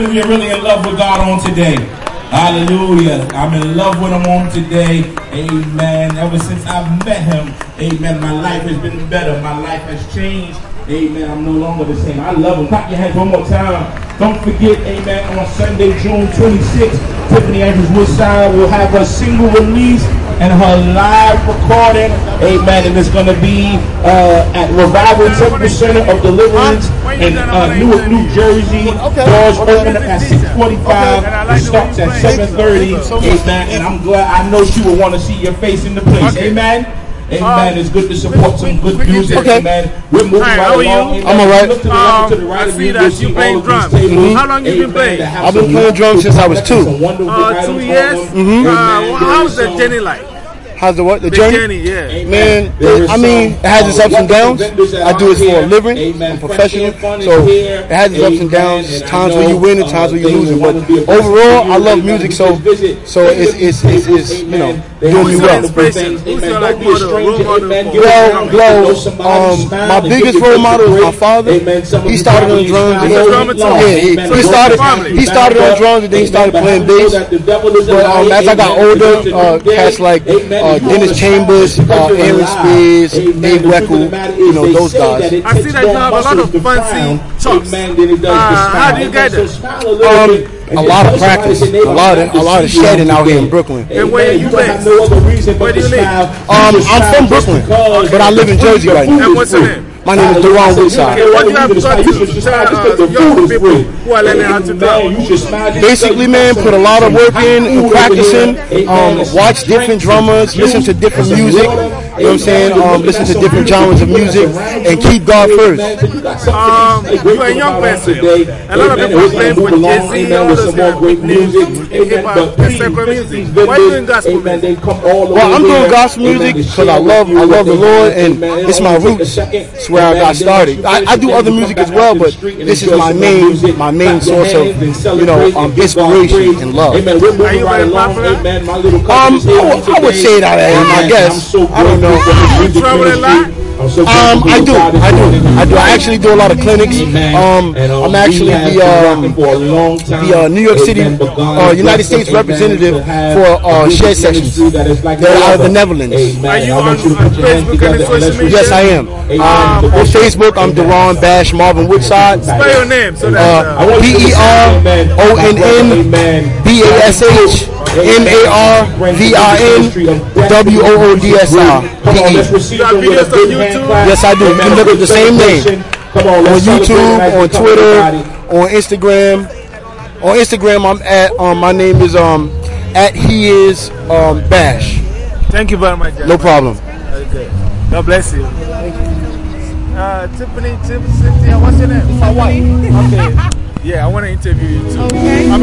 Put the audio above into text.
You're really in love with God on today. Hallelujah. I'm in love with him on today. Amen. Ever since I've met him, amen, my life has been better. My life has changed. Amen. I'm no longer the same. I love him. Clap your hands one more time. Don't forget, amen, on Sunday, June 26th, Tiffany Andrews Woodside will have a single release and her live recording. Amen. And it's going to be uh, at Revival Temple Center of Deliverance in uh, Newark, New Jersey. Doors open at 645. It starts at 730. Amen. And I'm glad, I know she will want to see your face in the place. Amen. Amen. It's good to support some good music. Okay. Amen. We're moving Hi, right how are you? along. Amen. I'm all right. Look to the left, to the Um, right I see you, that you'll you see playing drums. these tables. How long you been playing? I've been playing drums since I was two. Uh, two on years. them. Uh, Amen. well, how's the journey like? How's the what? The The journey? journey, yeah. Man, I mean, it has its uh, ups and downs. I do it for a living. Amen. I'm professional. So it has its ups and downs. And Times where know, you win and uh, times where they you losing. will But wanna be a blessing overall. I love music. So so it's it's it's, it's you know doing me some well. inspiration? things. Who's Amen. your, Don't like, be a model, stranger. role model Amen. for- Get Well, around, Glow, get to know somebody, um, my biggest role model is my father. Amen. Some of He started on drums. smile He's a drummer too? Yeah, he, Amen. he it's started. He started on drums and then he started playing But how you know bass. that the devil is a But um, as I got older, Because uh, cats like amen, uh, Dennis Chambers, smile uh, Aaron. Spears, Amen. Dave Weckl, you know those guys. I see that you have a lot of fancy frown, chops. amen, than does Uh, how do you get So it? a Um, a lot of practice, a lot of- a lot of shedding out here in. Brooklyn. And where Amen. you You have based? no other reason Where do to you live? Um, I'm from Brooklyn, but I live in Jersey right now. And what's your name? My name is Deron Woodside. What you have Just got smile, to you should tell smile just 'cause uh, the young food is people free. who are learning how to Amen. drum? You should smile just Basically, man, put a lot of work in, Food over practicing, um, watch different drummers, listen to different music. You know what I'm saying? Um, listen to different genres of music and keep God first. Amen. So you got something Um, you're a young person. A lot of people We're are gonna playing move for along, Jay-Z, amen, all with those some more guys, great big music. hip-hop, But please, secular visit music. these Why you vendors. doing gospel music? They come all the Well, I'm doing gospel music because I love- I love the Lord and it's my only takes a roots. second. It's where I got started. I, I do other music as well, out to the but this is my main my main source of you know um, and give God inspiration and love. We're you right very along. popular? Amen. My little Um, cousin I would- I would say that I am, I guess. I'm so I don't know. Grateful for this You music travel a ministry. lot? I'm so Um, I do, I do, I do. I actually do a lot of clinics. Um, I'm actually the um, for a long time. the uh, New York City Amen. But God uh, United States representative for uh, music Share Sessions. ministry that is like They're no out of the. Netherlands. Are you on- you to on put your hands Facebook and social media? Yes, I am. Um, on Facebook, I'm Deron Bash Marvin Woodside. Spell your name so that. Uh, Uh, I want you to B E R amen. O N N Amen. B A S H M A R V I N W O O D S I Come on, let's receive You them with a videos big on hand clap. Yes, I do. You can look at the same name. Come on, On let's celebrate YouTube, on Twitter, on Instagram. On Instagram, I'm at um, my name is um at he is um Bash. Thank you very much. No problem. Okay. God bless you. Uh, Tiffany, Tiff, Cynthia, what's your name? Hawaii. Okay. Yeah, I want to interview you too. Okay. I'm